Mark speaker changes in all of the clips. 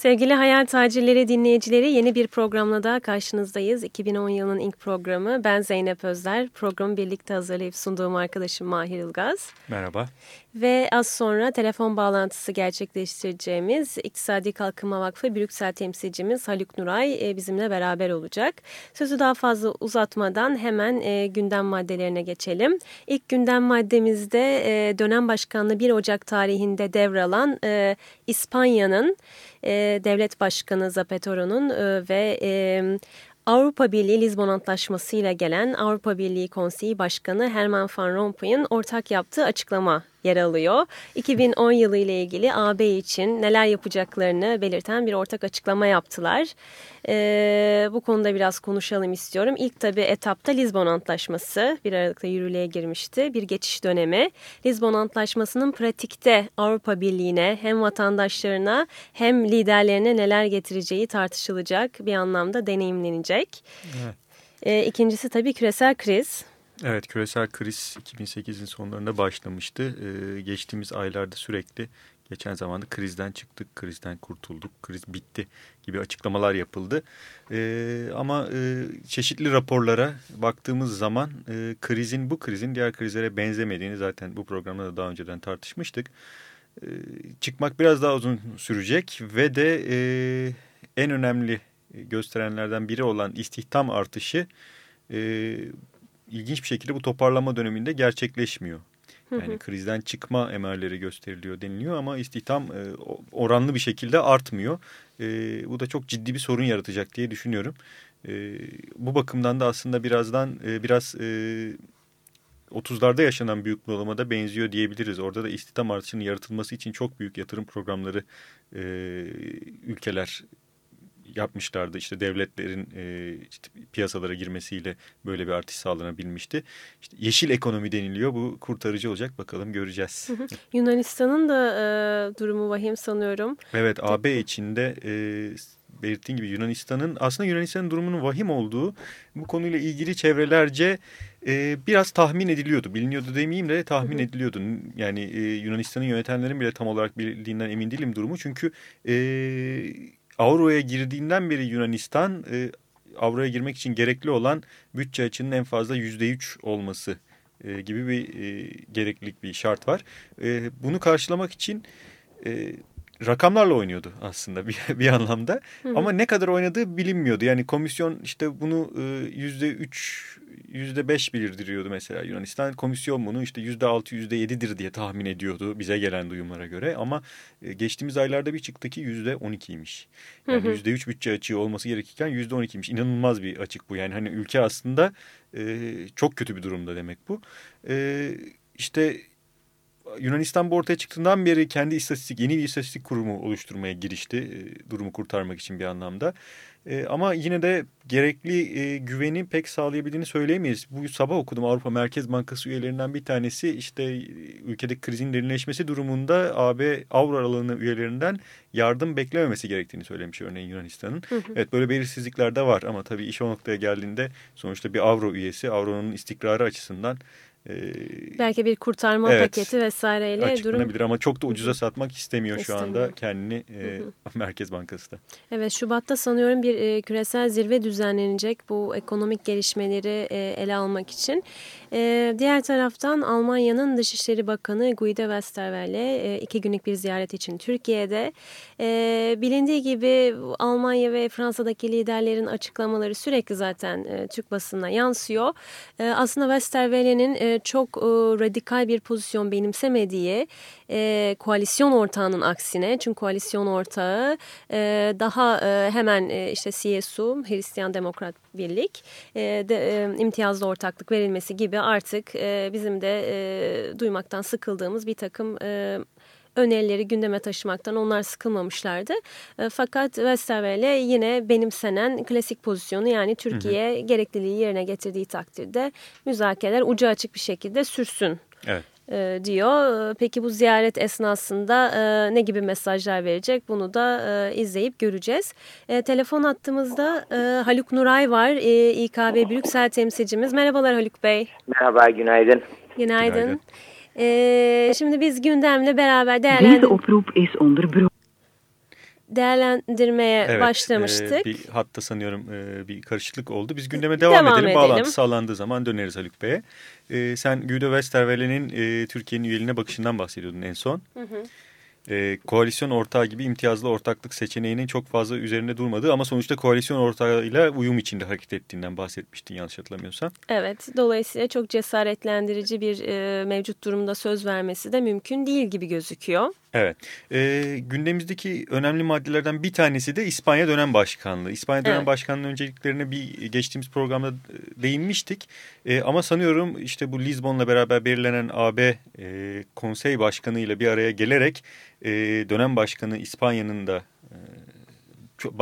Speaker 1: Sevgili Hayal Tacirleri dinleyicileri yeni bir programla daha karşınızdayız. 2010 yılının ilk programı. Ben Zeynep Özler. Programı birlikte hazırlayıp sunduğum arkadaşım Mahir Ilgaz.
Speaker 2: Merhaba.
Speaker 1: Ve az sonra telefon bağlantısı gerçekleştireceğimiz İktisadi Kalkınma Vakfı Brüksel temsilcimiz Haluk Nuray e, bizimle beraber olacak. Sözü daha fazla uzatmadan hemen e, gündem maddelerine geçelim. İlk gündem maddemizde e, dönem başkanlığı 1 Ocak tarihinde devralan İspanya'nın devlet başkanı Zapatero'nun ve Avrupa Birliği Lizbon Antlaşması ile gelen Avrupa Birliği Konseyi Başkanı Herman Van Rompuy'un ortak yaptığı açıklama yer alıyor. 2010 yılı ile ilgili AB için neler yapacaklarını belirten bir ortak açıklama yaptılar. Ee, bu konuda biraz konuşalım istiyorum. İlk tabi etapta Lizbon Antlaşması bir Aralık'ta yürürlüğe girmişti. Bir geçiş dönemi. Lizbon Antlaşması'nın pratikte Avrupa Birliği'ne hem vatandaşlarına hem liderlerine neler getireceği tartışılacak bir anlamda deneyimlenecek. Evet. Ee, ikincisi tabii küresel kriz.
Speaker 2: Evet küresel kriz 2008'in sonlarında başlamıştı. Ee, geçtiğimiz aylarda sürekli geçen zamanda krizden çıktık, krizden kurtulduk, kriz bitti gibi açıklamalar yapıldı. Ee, ama e, çeşitli raporlara baktığımız zaman e, krizin bu krizin diğer krizlere benzemediğini zaten bu programda da daha önceden tartışmıştık. Ee, çıkmak biraz daha uzun sürecek ve de e, en önemli gösterenlerden biri olan istihdam artışı... E, ilginç bir şekilde bu toparlama döneminde gerçekleşmiyor. Yani krizden çıkma emarları gösteriliyor deniliyor ama istihdam e, oranlı bir şekilde artmıyor. E, bu da çok ciddi bir sorun yaratacak diye düşünüyorum. E, bu bakımdan da aslında birazdan e, biraz e, 30'larda yaşanan büyük bunalamada benziyor diyebiliriz. Orada da istihdam artışının yaratılması için çok büyük yatırım programları e, ülkeler yapmışlardı. İşte devletlerin e, işte piyasalara girmesiyle böyle bir artış sağlanabilmişti. İşte yeşil ekonomi deniliyor. Bu kurtarıcı olacak. Bakalım göreceğiz.
Speaker 1: Yunanistan'ın da e, durumu vahim sanıyorum.
Speaker 2: Evet AB içinde e, belirttiğin gibi Yunanistan'ın aslında Yunanistan'ın durumunun vahim olduğu bu konuyla ilgili çevrelerce e, biraz tahmin ediliyordu. Biliniyordu demeyeyim de tahmin hı hı. ediliyordu. Yani e, Yunanistan'ın yönetenlerin bile tam olarak bildiğinden emin değilim durumu. Çünkü e, Avro'ya girdiğinden beri Yunanistan e, Avro'ya girmek için gerekli olan bütçe açının en fazla yüzde üç olması e, gibi bir e, gereklilik bir şart var. E, bunu karşılamak için e, rakamlarla oynuyordu aslında bir, bir anlamda. Hı hı. Ama ne kadar oynadığı bilinmiyordu. Yani komisyon işte bunu e, yüzde üç yüzde beş bildiriyordu mesela Yunanistan. Komisyon bunu işte yüzde altı yüzde yedidir diye tahmin ediyordu bize gelen duyumlara göre. Ama e, geçtiğimiz aylarda bir çıktı ki yüzde on ikiymiş. Yani yüzde üç bütçe açığı olması gerekirken yüzde on ikiymiş. İnanılmaz bir açık bu yani hani ülke aslında e, çok kötü bir durumda demek bu. İşte Yunanistan bu ortaya çıktığından beri kendi istatistik, yeni bir istatistik kurumu oluşturmaya girişti. E, durumu kurtarmak için bir anlamda. E, ama yine de gerekli e, güveni pek sağlayabildiğini söyleyemeyiz. Bu sabah okudum Avrupa Merkez Bankası üyelerinden bir tanesi işte ülkedeki krizin derinleşmesi durumunda AB avro aralığının üyelerinden yardım beklememesi gerektiğini söylemiş örneğin Yunanistan'ın. Evet böyle belirsizlikler de var ama tabii iş o noktaya geldiğinde sonuçta bir avro üyesi avronun istikrarı açısından
Speaker 1: ee, Belki bir kurtarma evet, paketi vesaireyle durum...
Speaker 2: ama çok da ucuza satmak istemiyor, istemiyor. şu anda kendini e, Merkez Bankası da.
Speaker 1: Evet Şubat'ta sanıyorum bir e, küresel zirve düzenlenecek bu ekonomik gelişmeleri e, ele almak için. E, diğer taraftan Almanya'nın Dışişleri Bakanı Guido Westerwelle e, iki günlük bir ziyaret için Türkiye'de. E, bilindiği gibi Almanya ve Fransa'daki liderlerin açıklamaları sürekli zaten e, Türk basınına yansıyor. E, aslında Westerwelle'nin e, çok e, radikal bir pozisyon benimsemediği e, koalisyon ortağının aksine çünkü koalisyon ortağı e, daha e, hemen e, işte CSU Hristiyan Demokrat Birlik e, de, e, imtiyazlı ortaklık verilmesi gibi artık e, bizim de e, duymaktan sıkıldığımız bir takım e, önerileri gündeme taşımaktan onlar sıkılmamışlardı. E, fakat Westerwelle yine benimsenen klasik pozisyonu yani Türkiye hı hı. gerekliliği yerine getirdiği takdirde müzakereler ucu açık bir şekilde sürsün.
Speaker 2: Evet
Speaker 1: e, diyor. Peki bu ziyaret esnasında e, ne gibi mesajlar verecek bunu da e, izleyip göreceğiz. E, telefon attığımızda e, Haluk Nuray var e, İKB Brüksel temsilcimiz. Merhabalar Haluk Bey.
Speaker 3: Merhaba günaydın.
Speaker 1: Günaydın. günaydın. E, şimdi biz gündemle beraber değerlendirelim değerlendirmeye evet, başlamıştık. E,
Speaker 2: bir hatta sanıyorum e, bir karışıklık oldu. Biz gündeme devam, devam edelim. edelim. Bağlantı sağlandığı zaman döneriz Haluk Bey'e. E, sen Guido Westerwelle'nin e, Türkiye'nin üyeliğine bakışından bahsediyordun en son. Hı hı e, koalisyon ortağı gibi imtiyazlı ortaklık seçeneğinin çok fazla üzerinde durmadığı ama sonuçta koalisyon ortağıyla uyum içinde hareket ettiğinden bahsetmiştin yanlış hatırlamıyorsam.
Speaker 1: Evet dolayısıyla çok cesaretlendirici bir e, mevcut durumda söz vermesi de mümkün değil gibi gözüküyor.
Speaker 2: Evet. E, gündemimizdeki önemli maddelerden bir tanesi de İspanya dönem başkanlığı. İspanya dönem evet. başkanlığı önceliklerine bir geçtiğimiz programda e, değinmiştik. E, ama sanıyorum işte bu Lizbon'la beraber belirlenen AB e, konsey başkanı ile bir araya gelerek e, dönem başkanı İspanya'nın da e,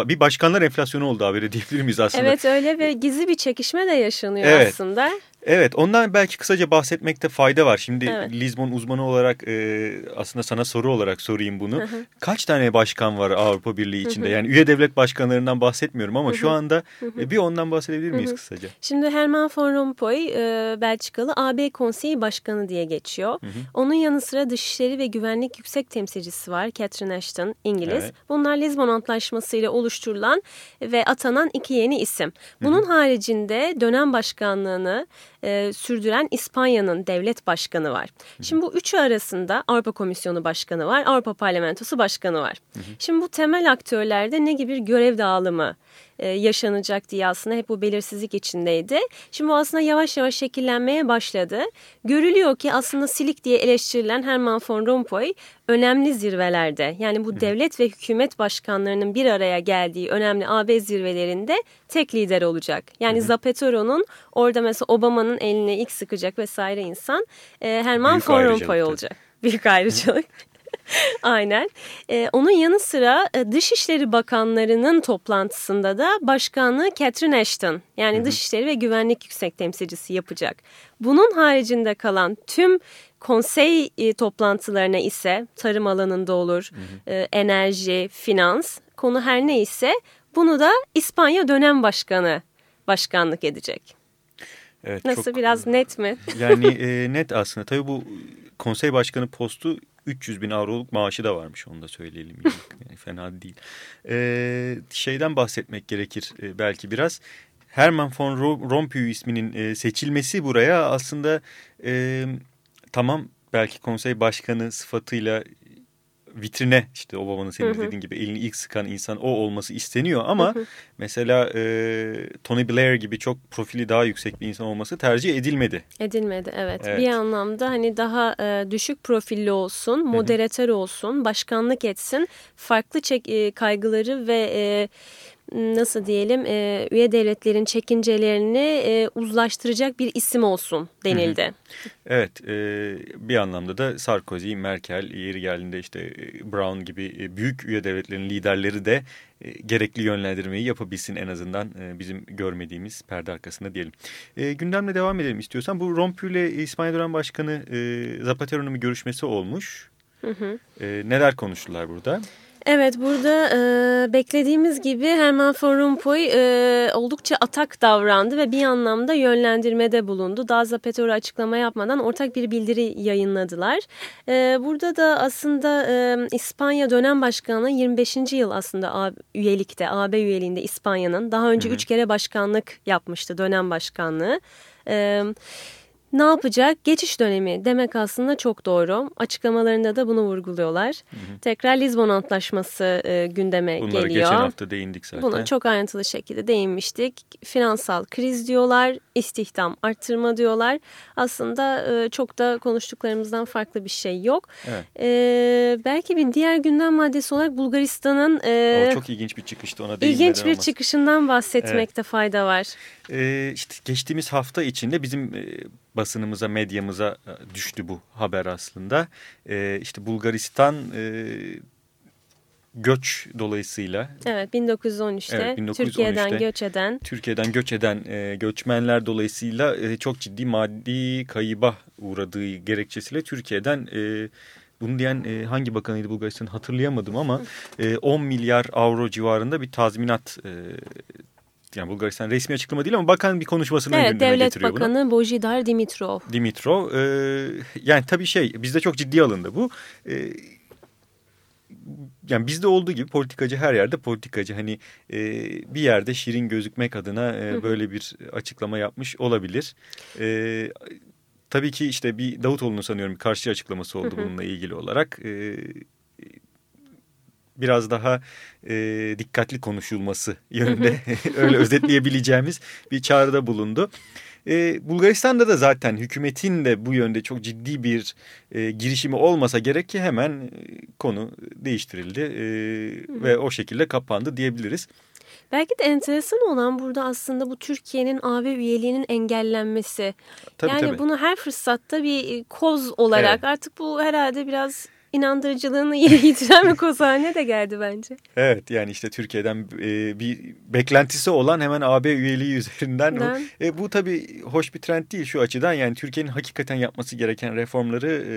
Speaker 2: bir başkanlar enflasyonu oldu haberi diyebilir miyiz aslında?
Speaker 1: Evet öyle ve gizli bir çekişme de yaşanıyor evet. aslında.
Speaker 2: Evet ondan belki kısaca bahsetmekte fayda var. Şimdi evet. Lizbon uzmanı olarak e, aslında sana soru olarak sorayım bunu. Hı hı. Kaç tane başkan var Avrupa Birliği içinde? Hı hı. Yani üye devlet başkanlarından bahsetmiyorum ama hı hı. şu anda hı hı. E, bir ondan bahsedebilir miyiz hı hı. kısaca?
Speaker 1: Şimdi Herman Van Rompuy e, Belçikalı AB Konseyi Başkanı diye geçiyor. Hı hı. Onun yanı sıra Dışişleri ve Güvenlik Yüksek Temsilcisi var Catherine Ashton İngiliz. Evet. Bunlar Lizbon Antlaşması ile oluşturulan ve atanan iki yeni isim. Bunun hı hı. haricinde dönem başkanlığını e, sürdüren İspanya'nın devlet başkanı var. Şimdi bu üçü arasında Avrupa Komisyonu Başkanı var, Avrupa Parlamentosu Başkanı var. Hı hı. Şimdi bu temel aktörlerde ne gibi bir görev dağılımı e, yaşanacak diye aslında hep bu belirsizlik içindeydi. Şimdi bu aslında yavaş yavaş şekillenmeye başladı. Görülüyor ki aslında silik diye eleştirilen Herman von Rompuy önemli zirvelerde yani bu devlet ve hükümet başkanlarının bir araya geldiği önemli AB zirvelerinde tek lider olacak. Yani Zapatero'nun orada mesela Obama'nın eline ilk sıkacak vesaire insan e, Herman Büyük von Rompuy olacak. Büyük ayrıcalık. Aynen. Ee, onun yanı sıra e, Dışişleri Bakanlarının toplantısında da başkanlığı Catherine Ashton yani hı hı. Dışişleri ve Güvenlik Yüksek Temsilcisi yapacak. Bunun haricinde kalan tüm konsey e, toplantılarına ise tarım alanında olur, hı. E, enerji, finans konu her neyse bunu da İspanya dönem başkanı başkanlık edecek. Evet, Nasıl çok, biraz net mi?
Speaker 2: Yani e, net aslında. Tabii bu konsey başkanı postu 300 bin avroluk maaşı da varmış onu da söyleyelim. Yani fena değil. Ee, şeyden bahsetmek gerekir e, belki biraz. Herman von Rompuy isminin e, seçilmesi buraya aslında e, tamam belki konsey başkanı sıfatıyla vitrine işte Obama'nın senin hı hı. dediğin gibi elini ilk sıkan insan o olması isteniyor ama hı hı. mesela e, Tony Blair gibi çok profili daha yüksek bir insan olması tercih edilmedi.
Speaker 1: Edilmedi evet. evet. Bir anlamda hani daha e, düşük profilli olsun, moderatör olsun, başkanlık etsin, farklı çek, e, kaygıları ve e, nasıl diyelim e, üye devletlerin çekincelerini e, uzlaştıracak bir isim olsun denildi. Hı hı.
Speaker 2: Evet e, bir anlamda da Sarkozy, Merkel yeri geldiğinde işte e, Brown gibi e, büyük üye devletlerin liderleri de e, gerekli yönlendirmeyi yapabilsin en azından e, bizim görmediğimiz perde arkasında diyelim. E, gündemle devam edelim istiyorsan. Bu Rompuy ile İspanya dönem başkanı e, Zapatero'nun bir görüşmesi olmuş. Hı hı. E, neler konuştular burada?
Speaker 1: Evet burada e, beklediğimiz gibi Herman Van Rompuy e, oldukça atak davrandı ve bir anlamda yönlendirmede bulundu. Daha Zapatero açıklama yapmadan ortak bir bildiri yayınladılar. E, burada da aslında e, İspanya dönem başkanlığı 25. yıl aslında A, üyelikte, AB üyeliğinde İspanya'nın. Daha önce 3 kere başkanlık yapmıştı dönem başkanlığı. Evet ne yapacak? Geçiş dönemi demek aslında çok doğru. Açıklamalarında da bunu vurguluyorlar. Hı hı. Tekrar Lizbon Antlaşması e, gündeme
Speaker 2: Bunları
Speaker 1: geliyor.
Speaker 2: Geçen hafta değindik zaten.
Speaker 1: Buna çok ayrıntılı şekilde değinmiştik. Finansal kriz diyorlar, istihdam arttırma diyorlar. Aslında e, çok da konuştuklarımızdan farklı bir şey yok. Evet. E, belki bir diğer gündem maddesi olarak Bulgaristan'ın...
Speaker 2: E, o çok ilginç bir çıkıştı ona
Speaker 1: İlginç bir
Speaker 2: olmaz.
Speaker 1: çıkışından bahsetmekte evet. fayda var.
Speaker 2: E, işte geçtiğimiz hafta içinde bizim... E, basınımıza, medyamıza e, düştü bu haber aslında. E, işte Bulgaristan e, göç dolayısıyla.
Speaker 1: Evet 1913'te, evet, 1913'te Türkiye'den göç eden.
Speaker 2: Türkiye'den göç eden e, göçmenler dolayısıyla e, çok ciddi maddi kayıba uğradığı gerekçesiyle Türkiye'den... E, bunu diyen e, hangi bakanıydı Bulgaristan hatırlayamadım ama e, 10 milyar avro civarında bir tazminat e, yani Bulgaristan resmi açıklama değil ama bakan bir konuşmasını
Speaker 1: evet,
Speaker 2: gündeme
Speaker 1: Devlet
Speaker 2: getiriyor
Speaker 1: Bakanı
Speaker 2: bunu.
Speaker 1: Bojidar Dimitrov.
Speaker 2: Dimitrov. E, yani tabii şey bizde çok ciddi alındı bu. E, yani bizde olduğu gibi politikacı her yerde politikacı. Hani e, bir yerde şirin gözükmek adına e, böyle bir açıklama yapmış olabilir. E, tabii ki işte bir Davutoğlu'nun sanıyorum karşı açıklaması oldu bununla ilgili olarak. E, biraz daha e, dikkatli konuşulması yönünde öyle özetleyebileceğimiz bir çağrıda bulundu. E, Bulgaristan'da da zaten hükümetin de bu yönde çok ciddi bir e, girişimi olmasa gerek ki hemen e, konu değiştirildi e, ve o şekilde kapandı diyebiliriz.
Speaker 1: Belki de enteresan olan burada aslında bu Türkiye'nin AB üyeliğinin engellenmesi. Tabii, yani tabii. bunu her fırsatta bir koz olarak evet. artık bu herhalde biraz inandırıcılığını yitiren bir kozhane de geldi bence.
Speaker 2: Evet yani işte Türkiye'den e, bir beklentisi olan hemen AB üyeliği üzerinden. E, bu tabii hoş bir trend değil şu açıdan yani Türkiye'nin hakikaten yapması gereken reformları e,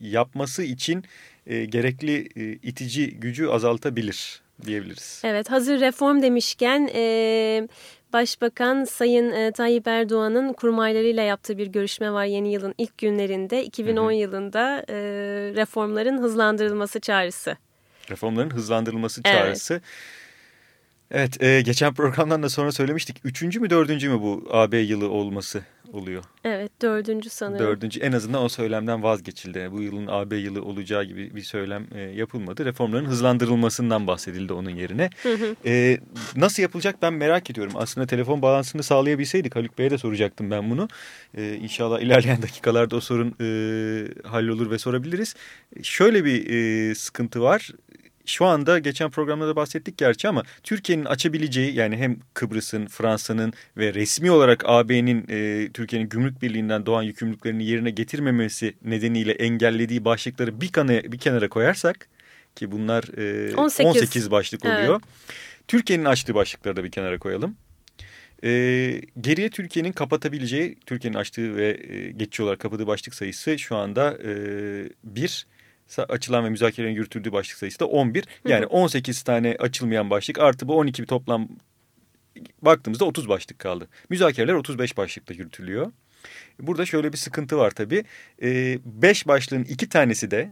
Speaker 2: yapması için e, gerekli e, itici gücü azaltabilir diyebiliriz.
Speaker 1: Evet hazır reform demişken e, Başbakan Sayın e, Tayyip Erdoğan'ın kurmaylarıyla yaptığı bir görüşme var yeni yılın ilk günlerinde. 2010 hı hı. yılında e, reformların hızlandırılması çağrısı.
Speaker 2: Reformların hızlandırılması çağrısı. Evet. Evet, e, geçen programdan da sonra söylemiştik. Üçüncü mü dördüncü mü bu AB yılı olması oluyor?
Speaker 1: Evet, dördüncü sanırım.
Speaker 2: Dördüncü, en azından o söylemden vazgeçildi. Bu yılın AB yılı olacağı gibi bir söylem e, yapılmadı. Reformların hızlandırılmasından bahsedildi onun yerine. Hı hı. E, nasıl yapılacak ben merak ediyorum. Aslında telefon bağlantısını sağlayabilseydik Haluk Bey'e de soracaktım ben bunu. E, inşallah ilerleyen dakikalarda o sorun e, hallolur ve sorabiliriz. Şöyle bir e, sıkıntı var şu anda geçen programda da bahsettik gerçi ama Türkiye'nin açabileceği yani hem Kıbrıs'ın, Fransa'nın ve resmi olarak AB'nin e, Türkiye'nin gümrük birliğinden doğan yükümlülüklerini yerine getirmemesi nedeniyle engellediği başlıkları bir, kana, bir kenara koyarsak ki bunlar e, 18. 18 başlık oluyor. Evet. Türkiye'nin açtığı başlıkları da bir kenara koyalım. E, geriye Türkiye'nin kapatabileceği, Türkiye'nin açtığı ve e, geçici olarak kapadığı başlık sayısı şu anda e, bir açılan ve müzakerelerin yürütüldüğü başlık sayısı da 11. Yani 18 tane açılmayan başlık artı bu 12 bir toplam baktığımızda 30 başlık kaldı. Müzakereler 35 başlıkta yürütülüyor. Burada şöyle bir sıkıntı var tabii. 5 ee, başlığın iki tanesi de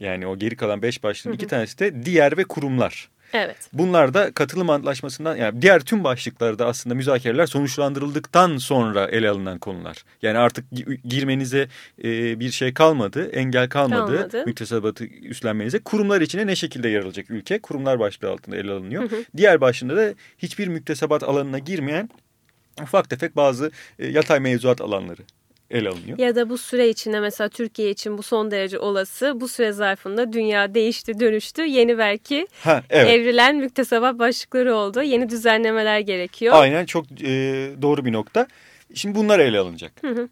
Speaker 2: yani o geri kalan 5 başlığın iki tanesi de diğer ve kurumlar.
Speaker 1: Evet.
Speaker 2: Bunlar da katılım antlaşmasından yani diğer tüm başlıklarda aslında müzakereler sonuçlandırıldıktan sonra ele alınan konular. Yani artık girmenize e, bir şey kalmadı, engel kalmadı, kalmadı. müktesebatı üstlenmenize. Kurumlar içine ne şekilde yer alacak ülke? Kurumlar başlığı altında ele alınıyor. Hı hı. Diğer başlığında da hiçbir müktesebat alanına girmeyen ufak tefek bazı e, yatay mevzuat alanları ele alınıyor.
Speaker 1: Ya da bu süre içinde mesela Türkiye için bu son derece olası. Bu süre zarfında dünya değişti, dönüştü. Yeni belki ha, evet. evrilen müktesebat başlıkları oldu. Yeni düzenlemeler gerekiyor.
Speaker 2: Aynen çok e, doğru bir nokta. Şimdi bunlar ele alınacak. Hı hı.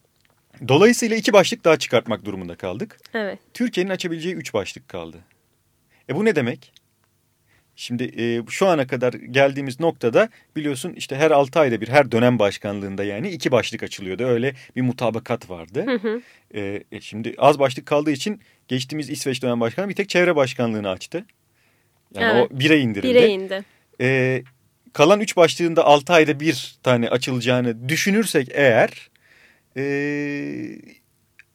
Speaker 2: Dolayısıyla iki başlık daha çıkartmak durumunda kaldık.
Speaker 1: Evet.
Speaker 2: Türkiye'nin açabileceği üç başlık kaldı. E bu ne demek? Şimdi e, şu ana kadar geldiğimiz noktada biliyorsun işte her 6 ayda bir her dönem başkanlığında yani iki başlık açılıyordu. Öyle bir mutabakat vardı. Hı hı. E, e şimdi az başlık kaldığı için geçtiğimiz İsveç dönem başkanı bir tek çevre başkanlığını açtı. Yani evet. o bire indirildi.
Speaker 1: Bire indi.
Speaker 2: E, kalan üç başlığında 6 ayda bir tane açılacağını düşünürsek eğer... E,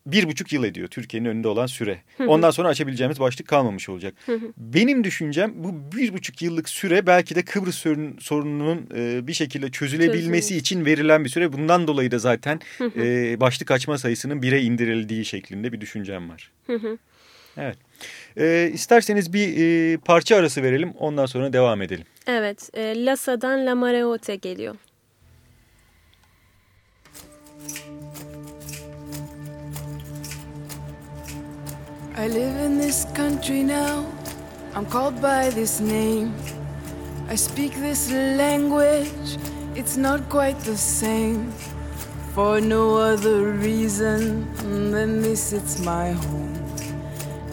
Speaker 2: bir buçuk yıl ediyor Türkiye'nin önünde olan süre. Ondan sonra açabileceğimiz başlık kalmamış olacak. Benim düşüncem bu bir buçuk yıllık süre belki de Kıbrıs sorununun e, bir şekilde çözülebilmesi Çözülmüş. için verilen bir süre. Bundan dolayı da zaten e, başlık açma sayısının bire indirildiği şeklinde bir düşüncem var. evet. E, isterseniz bir e, parça arası verelim ondan sonra devam edelim.
Speaker 1: Evet. E, Lasa'dan La Mareote geliyor. I live in this country now. I'm called by this name. I speak this language. It's not quite the same.
Speaker 3: For no other reason than this, it's my home.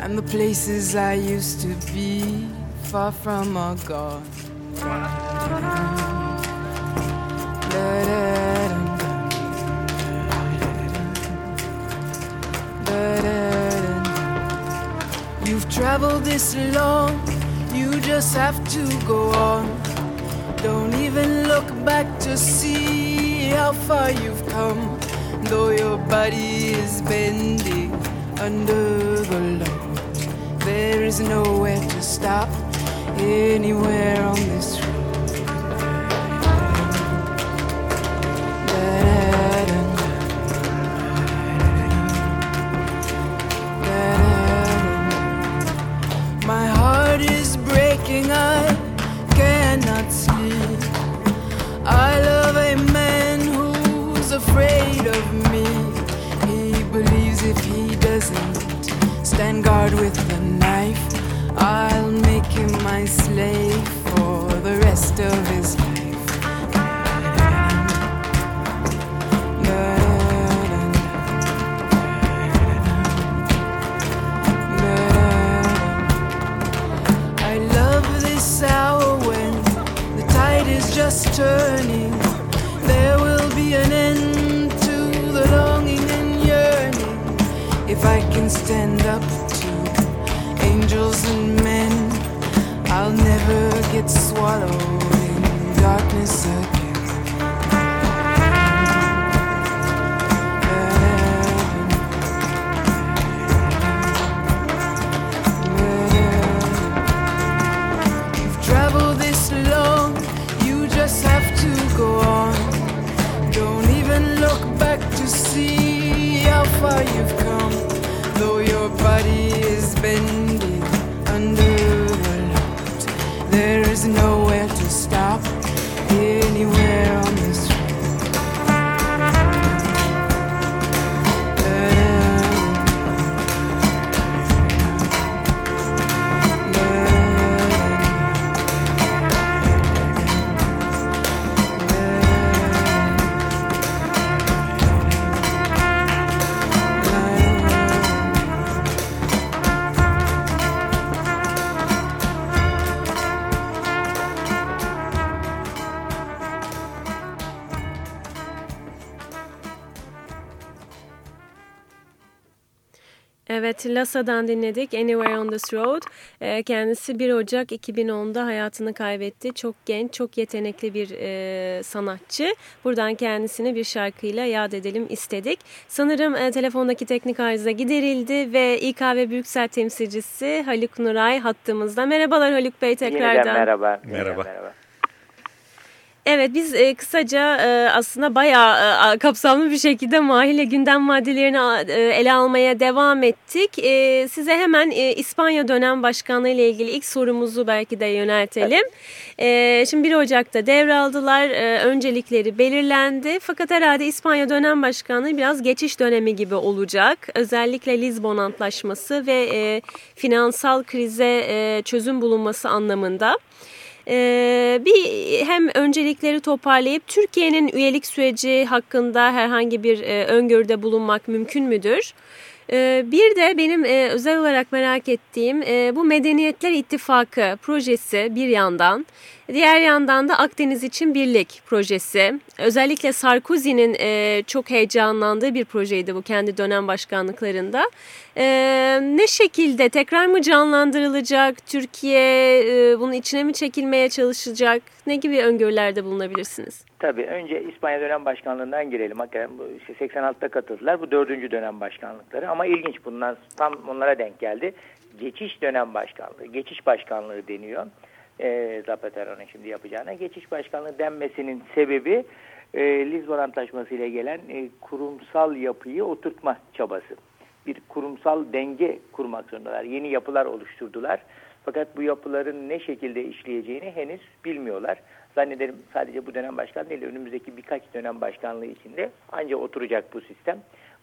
Speaker 3: And the places I used to be far from are gone. Traveled this long, you just have to go on. Don't even look back to see how far you've come, though your body is bending under the load. There is nowhere to stop anywhere on this of his life. I love this hour when the tide is just turning. There will be an end to the longing and yearning. If I can stand up never get swallowed in darkness
Speaker 1: Evet, Lasa'dan dinledik Anywhere on This Road. Ee, Kendisi 1 Ocak 2010'da hayatını kaybetti. Çok genç, çok yetenekli bir e, sanatçı. Buradan kendisini bir şarkıyla yad edelim istedik. Sanırım e, telefondaki teknik arıza giderildi ve İKB Brüksel temsilcisi Haluk Nuray hattımızda. Merhabalar Haluk Bey tekrardan.
Speaker 4: Yeniden merhaba.
Speaker 2: Merhaba.
Speaker 4: Yeniden merhaba.
Speaker 1: Evet biz e, kısaca e, aslında bayağı e, kapsamlı bir şekilde Mahir'le gündem maddelerini e, ele almaya devam ettik. E, size hemen e, İspanya dönem başkanlığı ile ilgili ilk sorumuzu belki de yöneltelim. E, şimdi 1 Ocak'ta devraldılar. E, öncelikleri belirlendi. Fakat herhalde İspanya dönem başkanlığı biraz geçiş dönemi gibi olacak. Özellikle Lizbon Antlaşması ve e, finansal krize e, çözüm bulunması anlamında. Ee, bir hem öncelikleri toparlayıp Türkiye'nin üyelik süreci hakkında herhangi bir e, öngörüde bulunmak mümkün müdür? Ee, bir de benim e, özel olarak merak ettiğim e, bu Medeniyetler İttifakı projesi bir yandan, diğer yandan da Akdeniz için Birlik projesi. Özellikle Sarkozy'nin e, çok heyecanlandığı bir projeydi bu kendi dönem başkanlıklarında. E, ne şekilde tekrar mı canlandırılacak? Türkiye e, bunun içine mi çekilmeye çalışacak? Ne gibi öngörülerde bulunabilirsiniz?
Speaker 4: Tabii önce İspanya dönem başkanlığından girelim. Hakikaten bu işte 86'ta katıldılar. Bu dördüncü dönem başkanlıkları ama ilginç bundan tam onlara denk geldi. Geçiş dönem başkanlığı, geçiş başkanlığı deniyor. E, Zapatero'nun şimdi yapacağına. Geçiş başkanlığı denmesinin sebebi e, Lizbon Antlaşması ile gelen e, kurumsal yapıyı oturtma çabası. Bir kurumsal denge kurmak zorundalar. Yeni yapılar oluşturdular. Fakat bu yapıların ne şekilde işleyeceğini henüz bilmiyorlar. Zannederim sadece bu dönem başkanlığı değil, önümüzdeki birkaç dönem başkanlığı içinde ancak oturacak bu sistem.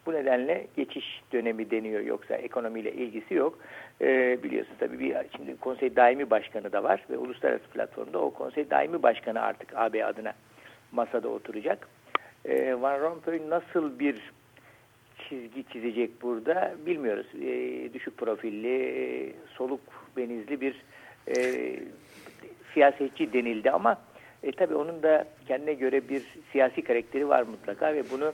Speaker 4: Bu nedenle geçiş dönemi deniyor yoksa ekonomiyle ilgisi yok. Ee, biliyorsun tabii bir şimdi konsey daimi başkanı da var ve uluslararası platformda o konsey daimi başkanı artık AB adına masada oturacak. E, Van Rompuy nasıl bir çizgi çizecek burada bilmiyoruz. E, düşük profilli, soluk benizli bir e, siyasetçi denildi ama e, tabii onun da kendine göre bir siyasi karakteri var mutlaka ve bunu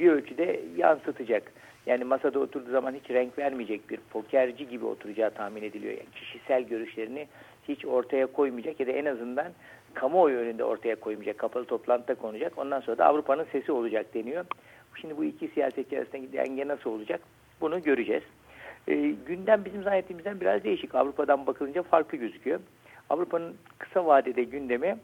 Speaker 4: bir ölçüde yansıtacak. Yani masada oturduğu zaman hiç renk vermeyecek bir pokerci gibi oturacağı tahmin ediliyor. Yani kişisel görüşlerini hiç ortaya koymayacak ya da en azından kamuoyu önünde ortaya koymayacak. Kapalı toplantıda konacak. Ondan sonra da Avrupa'nın sesi olacak deniyor. Şimdi bu iki siyasetçi arasındaki denge nasıl olacak? Bunu göreceğiz. E, gündem bizim zannettiğimizden biraz değişik. Avrupa'dan bakılınca farklı gözüküyor. Avrupa'nın kısa vadede gündemi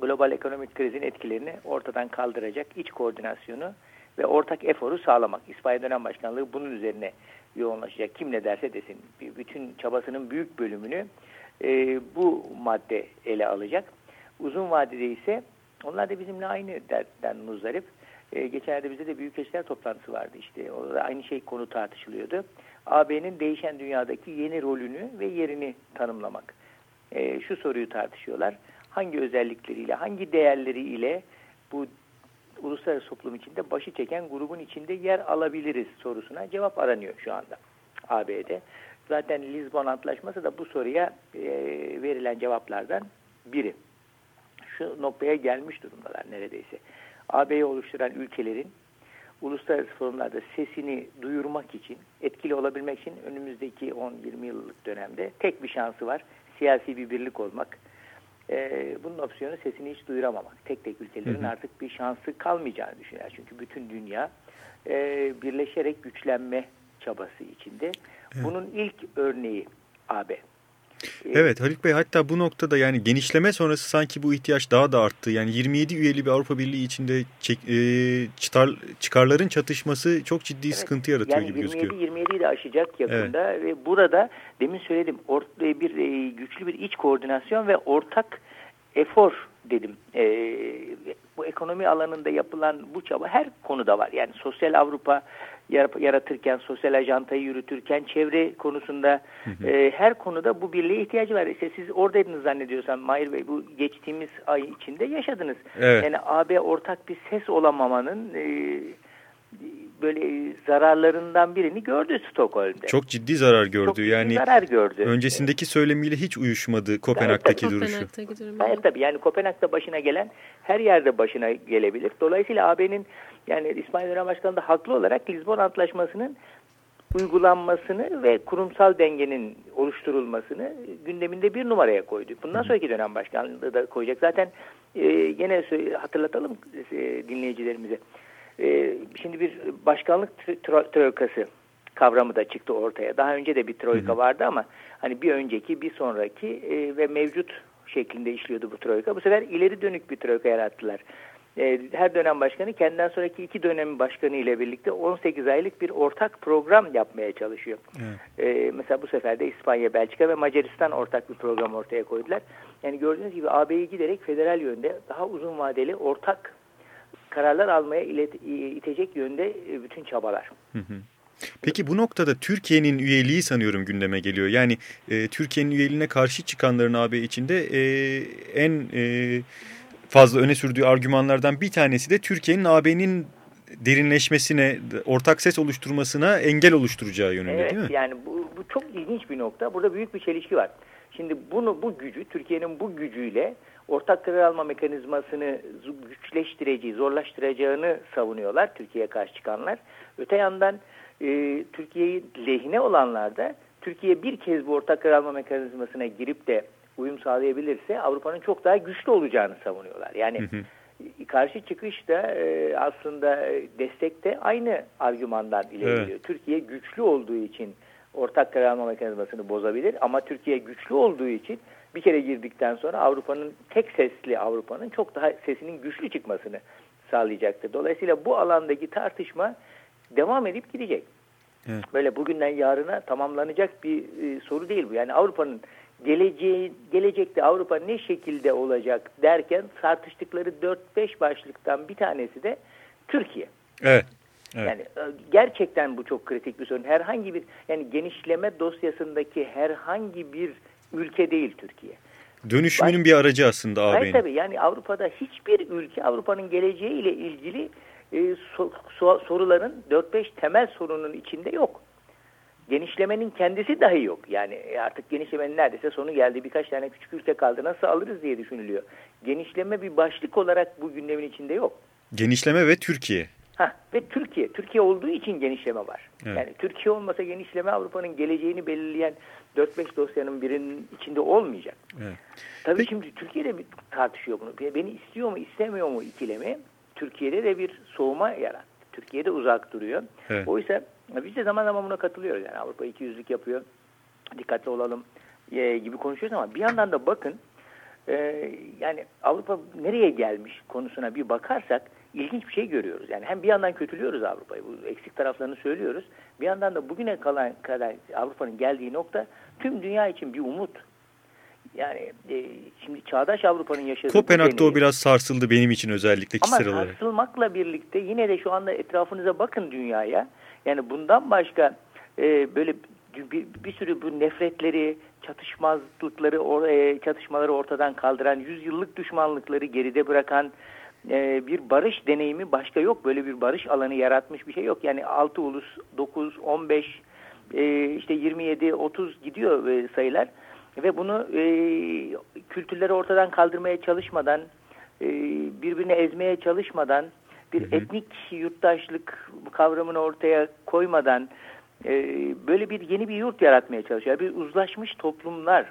Speaker 4: global ekonomik krizin etkilerini ortadan kaldıracak iç koordinasyonu ve ortak eforu sağlamak. İspanya dönem başkanlığı bunun üzerine yoğunlaşacak. Kim ne derse desin. Bütün çabasının büyük bölümünü e, bu madde ele alacak. Uzun vadede ise onlar da bizimle aynı dertten muzdarip. E, geçenlerde bizde de büyükelçiler toplantısı vardı işte. Orada aynı şey konu tartışılıyordu. AB'nin değişen dünyadaki yeni rolünü ve yerini tanımlamak. E, şu soruyu tartışıyorlar. Hangi özellikleriyle, hangi değerleriyle bu uluslararası toplum içinde başı çeken grubun içinde yer alabiliriz sorusuna cevap aranıyor şu anda AB'de. Zaten Lisbon Antlaşması da bu soruya e, verilen cevaplardan biri. Şu noktaya gelmiş durumdalar neredeyse. AB'yi oluşturan ülkelerin uluslararası forumlarda sesini duyurmak için, etkili olabilmek için önümüzdeki 10-20 yıllık dönemde tek bir şansı var. Siyasi bir birlik olmak. Ee, bunun opsiyonu sesini hiç duyuramamak. Tek tek ülkelerin hı hı. artık bir şansı kalmayacağını düşünüyor. Çünkü bütün dünya e, birleşerek güçlenme çabası içinde. Evet. Bunun ilk örneği AB.
Speaker 2: Evet Haluk Bey hatta bu noktada yani genişleme sonrası sanki bu ihtiyaç daha da arttı. Yani 27 üyeli bir Avrupa Birliği içinde çek, e, çıtar, çıkarların çatışması çok ciddi evet, sıkıntı yaratıyor
Speaker 4: yani
Speaker 2: gibi
Speaker 4: 27,
Speaker 2: gözüküyor.
Speaker 4: 27'yi de aşacak yakında evet. ve burada demin söyledim or, bir e, güçlü bir iç koordinasyon ve ortak efor dedim. E, bu ekonomi alanında yapılan bu çaba her konuda var. Yani sosyal Avrupa yaratırken, sosyal ajantayı yürütürken, çevre konusunda hı hı. E, her konuda bu birliğe ihtiyacı var. İşte siz oradaydınız zannediyorsam Mahir Bey bu geçtiğimiz ay içinde yaşadınız. Evet. Yani AB ortak bir ses olamamanın e, böyle zararlarından birini gördü Stockholm'de.
Speaker 2: Çok ciddi zarar gördü. Çok ciddi yani
Speaker 4: zarar gördü.
Speaker 2: Öncesindeki söylemiyle hiç uyuşmadı Kopenhag'daki duruşu.
Speaker 4: Kopenhag'daki Gayet tabii yani Kopenhag'da başına gelen her yerde başına gelebilir. Dolayısıyla AB'nin yani İsmail Dönem Başkanı da haklı olarak Lisbon Antlaşması'nın uygulanmasını ve kurumsal dengenin oluşturulmasını gündeminde bir numaraya koydu. Bundan sonraki dönem başkanlığı da koyacak. Zaten e, yine hatırlatalım e, dinleyicilerimize. E, şimdi bir başkanlık tro troikası kavramı da çıktı ortaya. Daha önce de bir troika vardı ama hani bir önceki, bir sonraki e, ve mevcut şeklinde işliyordu bu troika. Bu sefer ileri dönük bir troika yarattılar. E, her dönem başkanı kendinden sonraki iki dönem başkanı ile birlikte 18 aylık bir ortak program yapmaya çalışıyor. Evet. E, mesela bu sefer de İspanya, Belçika ve Macaristan ortak bir program ortaya koydular. Yani gördüğünüz gibi AB'yi giderek federal yönde daha uzun vadeli ortak kararlar almaya ilet, itecek yönde e, bütün çabalar. Hı hı.
Speaker 2: Peki bu noktada Türkiye'nin üyeliği sanıyorum gündeme geliyor. Yani e, Türkiye'nin üyeliğine karşı çıkanların AB içinde e, en e, fazla öne sürdüğü argümanlardan bir tanesi de Türkiye'nin AB'nin derinleşmesine, ortak ses oluşturmasına engel oluşturacağı yönünde
Speaker 4: evet,
Speaker 2: değil mi?
Speaker 4: Yani bu, bu çok ilginç bir nokta. Burada büyük bir çelişki var. Şimdi bunu bu gücü, Türkiye'nin bu gücüyle ortak karar alma mekanizmasını güçleştireceği, zorlaştıracağını savunuyorlar Türkiye'ye karşı çıkanlar. Öte yandan e, Türkiye'yi lehine olanlar da Türkiye bir kez bu ortak karar alma mekanizmasına girip de uyum sağlayabilirse Avrupa'nın çok daha güçlü olacağını savunuyorlar. Yani hı hı. karşı çıkış da e, aslında destek de aynı argümandan ileri evet. geliyor. Türkiye güçlü olduğu için ortak karar alma mekanizmasını bozabilir ama Türkiye güçlü olduğu için bir kere girdikten sonra Avrupa'nın tek sesli Avrupa'nın çok daha sesinin güçlü çıkmasını sağlayacaktır. Dolayısıyla bu alandaki tartışma devam edip gidecek. Evet. Böyle bugünden yarına tamamlanacak bir e, soru değil bu. Yani Avrupa'nın geleceği, gelecekte Avrupa ne şekilde olacak derken tartıştıkları 4-5 başlıktan bir tanesi de Türkiye.
Speaker 2: Evet. Evet.
Speaker 4: Yani e, gerçekten bu çok kritik bir sorun. Herhangi bir yani genişleme dosyasındaki herhangi bir ülke değil Türkiye.
Speaker 2: Dönüşümünün bir aracı aslında
Speaker 4: Hayır
Speaker 2: AB'nin.
Speaker 4: tabii yani Avrupa'da hiçbir ülke Avrupa'nın geleceğiyle ilgili e, so- so- soruların 4-5 temel sorunun içinde yok. Genişlemenin kendisi dahi yok. Yani artık genişlemenin neredeyse sonu geldi. Birkaç tane küçük ülke kaldı. Nasıl alırız diye düşünülüyor. Genişleme bir başlık olarak bu gündemin içinde yok.
Speaker 2: Genişleme ve Türkiye.
Speaker 4: Hah, ve Türkiye. Türkiye olduğu için genişleme var.
Speaker 2: Evet.
Speaker 4: Yani Türkiye olmasa genişleme Avrupa'nın geleceğini belirleyen 4-5 dosyanın birinin içinde olmayacak.
Speaker 2: Evet.
Speaker 4: Tabii
Speaker 2: Peki-
Speaker 4: şimdi Türkiye'de bir tartışıyor bunu. Beni istiyor mu istemiyor mu ikilemi Türkiye'de de bir soğuma yarattı. Türkiye'de uzak duruyor.
Speaker 2: Evet.
Speaker 4: Oysa biz de zaman zaman buna katılıyoruz. Yani Avrupa 200'lük yapıyor. Dikkatli olalım e, gibi konuşuyoruz ama bir yandan da bakın e, yani Avrupa nereye gelmiş konusuna bir bakarsak ilginç bir şey görüyoruz. Yani hem bir yandan kötülüyoruz Avrupa'yı, bu eksik taraflarını söylüyoruz. Bir yandan da bugüne kalan kadar Avrupa'nın geldiği nokta tüm dünya için bir umut. Yani e, şimdi çağdaş Avrupa'nın yaşadığı
Speaker 2: Kopenhag'da o biraz sarsıldı benim için özellikle
Speaker 4: ama
Speaker 2: kişisel olarak.
Speaker 4: sarsılmakla birlikte yine de şu anda etrafınıza bakın dünyaya. Yani bundan başka e, böyle bir, bir sürü bu nefretleri, çatışmazlıkları, or- e, çatışmaları ortadan kaldıran, yüzyıllık düşmanlıkları geride bırakan e, bir barış deneyimi başka yok. Böyle bir barış alanı yaratmış bir şey yok. Yani 6 ulus, 9, 15, e, işte 27, 30 gidiyor e, sayılar. Ve bunu e, kültürleri ortadan kaldırmaya çalışmadan, e, birbirini ezmeye çalışmadan, bir etnik yurttaşlık kavramını ortaya koymadan e, böyle bir yeni bir yurt yaratmaya çalışıyor. Bir uzlaşmış toplumlar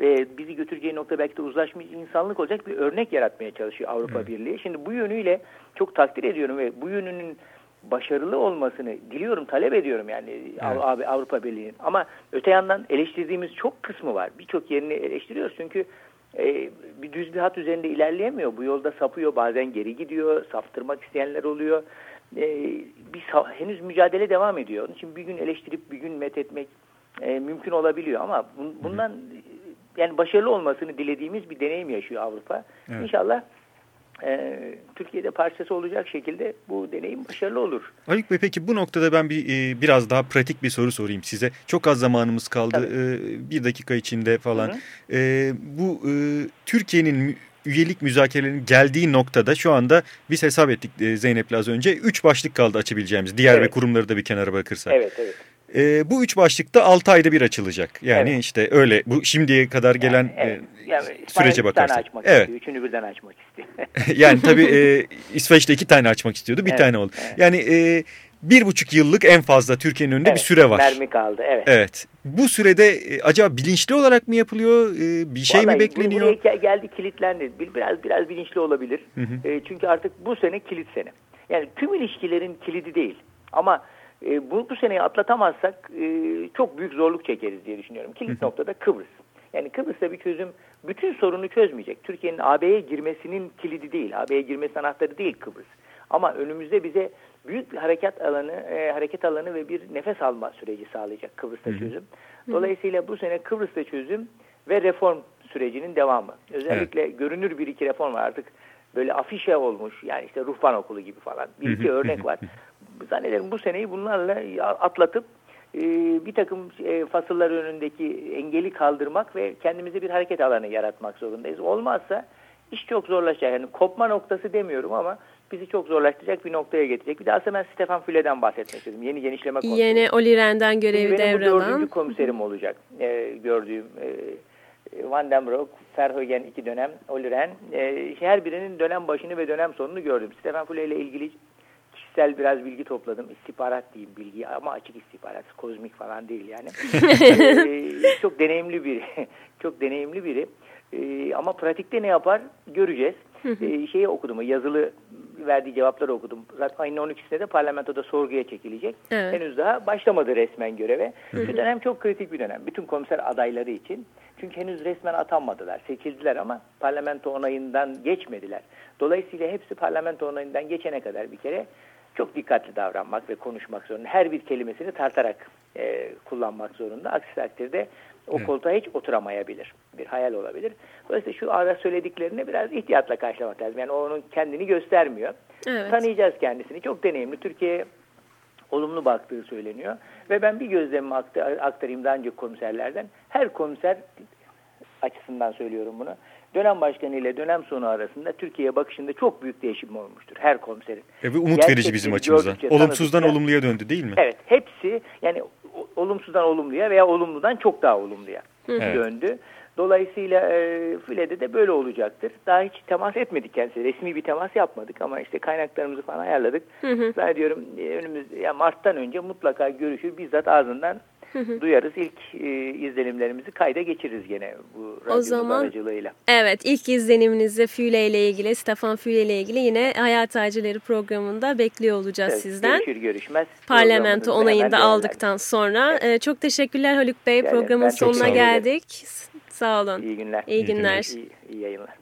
Speaker 4: ve bizi götüreceği nokta belki de uzlaşmış insanlık olacak bir örnek yaratmaya çalışıyor Avrupa Birliği. Şimdi bu yönüyle çok takdir ediyorum ve bu yönünün başarılı olmasını diliyorum, talep ediyorum yani Av- Av- Avrupa Birliği'nin. Ama öte yandan eleştirdiğimiz çok kısmı var. Birçok yerini eleştiriyoruz çünkü e, bir düz bir hat üzerinde ilerleyemiyor. Bu yolda sapıyor, bazen geri gidiyor, saptırmak isteyenler oluyor. E, bir henüz mücadele devam ediyor. Onun için bir gün eleştirip bir gün methetmek e, mümkün olabiliyor ama bun- bundan yani başarılı olmasını dilediğimiz bir deneyim yaşıyor Avrupa.
Speaker 2: Evet.
Speaker 4: İnşallah e, Türkiye'de parçası olacak şekilde bu deneyim başarılı olur.
Speaker 2: Haluk Bey peki bu noktada ben bir e, biraz daha pratik bir soru sorayım size. Çok az zamanımız kaldı. E, bir dakika içinde falan.
Speaker 4: Hı hı.
Speaker 2: E, bu e, Türkiye'nin üyelik müzakerelerinin geldiği noktada şu anda biz hesap ettik e, Zeynep'le az önce. Üç başlık kaldı açabileceğimiz. Diğer
Speaker 4: Evet.
Speaker 2: ve kurumları da bir kenara bırakırsak.
Speaker 4: Evet, evet.
Speaker 2: E, bu üç başlıkta 6 ayda bir açılacak. Yani
Speaker 4: Evet.
Speaker 2: işte öyle bu şimdiye kadar gelen
Speaker 4: Yani, evet.
Speaker 2: e,
Speaker 4: Yani
Speaker 2: sürece
Speaker 4: bir
Speaker 2: bakarsak.
Speaker 4: açmak
Speaker 2: Evet.
Speaker 4: istiyor. Üçünü birden açmak istiyor.
Speaker 2: yani tabii e, İsveç'te iki tane açmak istiyordu. Bir
Speaker 4: Evet,
Speaker 2: tane oldu.
Speaker 4: evet.
Speaker 2: Yani e, bir buçuk yıllık en fazla Türkiye'nin önünde bir
Speaker 4: Evet,
Speaker 2: süre var.
Speaker 4: Mermi kaldı. Evet.
Speaker 2: Evet. Bu sürede e, acaba bilinçli olarak mı yapılıyor? E, bir şey
Speaker 4: Vallahi
Speaker 2: mi bekleniyor?
Speaker 4: Buraya gel- geldi kilitlendi. Bir- Biraz biraz bilinçli olabilir.
Speaker 2: Hı hı.
Speaker 4: E, çünkü artık bu sene kilit sene. Yani tüm ilişkilerin kilidi değil. Ama e, bu, bu seneyi atlatamazsak e, çok büyük zorluk çekeriz diye düşünüyorum. Kilit noktada Kıbrıs. Yani Kıbrıs'ta bir çözüm bütün sorunu çözmeyecek. Türkiye'nin AB'ye girmesinin kilidi değil. AB'ye girmesi anahtarı değil Kıbrıs. Ama önümüzde bize büyük bir hareket alanı, e, hareket alanı ve bir nefes alma süreci sağlayacak Kıbrıs'ta çözüm. Dolayısıyla bu sene Kıbrıs'ta çözüm ve reform sürecinin devamı. Özellikle görünür bir iki reform var artık böyle afişe olmuş yani işte ruhban okulu gibi falan bir iki örnek var. Zannederim bu seneyi bunlarla atlatıp e, bir takım e, fasıllar önündeki engeli kaldırmak ve kendimize bir hareket alanı yaratmak zorundayız. Olmazsa iş çok zorlaşacak. Yani kopma noktası demiyorum ama bizi çok zorlaştıracak bir noktaya getirecek. Bir de aslında ben Stefan Fülle'den bahsetmek istedim. Yeni genişleme konusu.
Speaker 1: Yine Oli Ren'den görevi
Speaker 4: Benim bu
Speaker 1: devralan.
Speaker 4: dördüncü komiserim olacak e, gördüğüm. E, Van den Broek, Verheugen iki dönem, Oli Ren. E, her birinin dönem başını ve dönem sonunu gördüm. Stefan Fülle ile ilgili kişisel biraz bilgi topladım. İstihbarat diyeyim bilgi ama açık istihbarat. Kozmik falan değil yani. e, çok deneyimli biri. çok deneyimli biri. E, ama pratikte ne yapar göreceğiz. e, şeyi okudum, yazılı verdiği cevapları okudum. Zaten ayın 12'sinde de parlamentoda sorguya çekilecek.
Speaker 1: Evet.
Speaker 4: Henüz daha başlamadı resmen göreve. Şu dönem çok kritik bir dönem. Bütün komiser adayları için. Çünkü henüz resmen atanmadılar. Seçildiler ama parlamento onayından geçmediler. Dolayısıyla hepsi parlamento onayından geçene kadar bir kere çok dikkatli davranmak ve konuşmak zorunda. Her bir kelimesini tartarak e, kullanmak zorunda. Aksi takdirde o koltuğa hiç oturamayabilir. Bir hayal olabilir. Dolayısıyla şu ara söylediklerine biraz ihtiyatla karşılamak lazım. Yani onun kendini göstermiyor.
Speaker 1: Evet.
Speaker 4: Tanıyacağız kendisini. Çok deneyimli. Türkiye olumlu baktığı söyleniyor. Ve ben bir gözlemimi akta- aktarayım daha önce komiserlerden. Her komiser açısından söylüyorum bunu. Dönem başkanı ile dönem sonu arasında Türkiye'ye bakışında çok büyük değişim olmuştur her komiserin.
Speaker 2: E, ve umut verici bizim açımızdan. Olumsuzdan
Speaker 4: tanıdıkça-
Speaker 2: olumluya döndü değil mi?
Speaker 4: Evet hepsi yani olumsuzdan olumluya veya olumludan çok daha olumluya
Speaker 2: Evet.
Speaker 4: döndü. Dolayısıyla e, File'de de böyle olacaktır. Daha hiç temas etmedik kendisi. Resmi bir temas yapmadık ama işte kaynaklarımızı falan ayarladık. Ben diyorum e, önümüz ya Mart'tan önce mutlaka görüşür bizzat ağzından duyarız. İlk e, izlenimlerimizi kayda geçiririz gene bu radyonun
Speaker 1: zaman-
Speaker 4: aracılığıyla.
Speaker 1: Evet ilk izleniminizi Füle ile ilgili, Stefan Füle ile ilgili yine Hayat Ağacıları programında bekliyor olacağız
Speaker 4: Evet,
Speaker 1: sizden.
Speaker 4: Görüşür görüşmez.
Speaker 1: Parlamento
Speaker 4: programımızı
Speaker 1: onayını
Speaker 4: hemen
Speaker 1: da
Speaker 4: değerlendiririz.
Speaker 1: aldıktan sonra. Ee, çok teşekkürler Haluk Bey.
Speaker 4: Ederim.
Speaker 1: Programın sonuna geldik. Sağ olun.
Speaker 4: İyi günler.
Speaker 1: İyi günler.
Speaker 4: İyi, iyi yayınlar.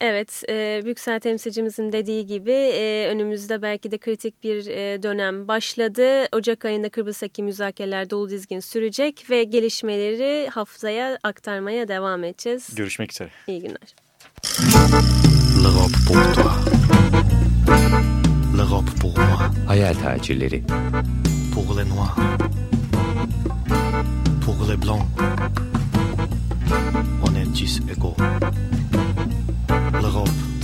Speaker 1: Evet, e, Büyüksel temsilcimizin dediği gibi e, önümüzde belki de kritik bir e, dönem başladı. Ocak ayında Kıbrıs'taki müzakereler dolu dizgin sürecek ve gelişmeleri haftaya aktarmaya devam edeceğiz.
Speaker 2: Görüşmek üzere.
Speaker 1: İyi günler.
Speaker 5: L'Europe pour toi. L'Europe pour moi.
Speaker 6: Hayal tacirleri.
Speaker 5: Pour les noirs. Pour les blancs. On est tous égaux.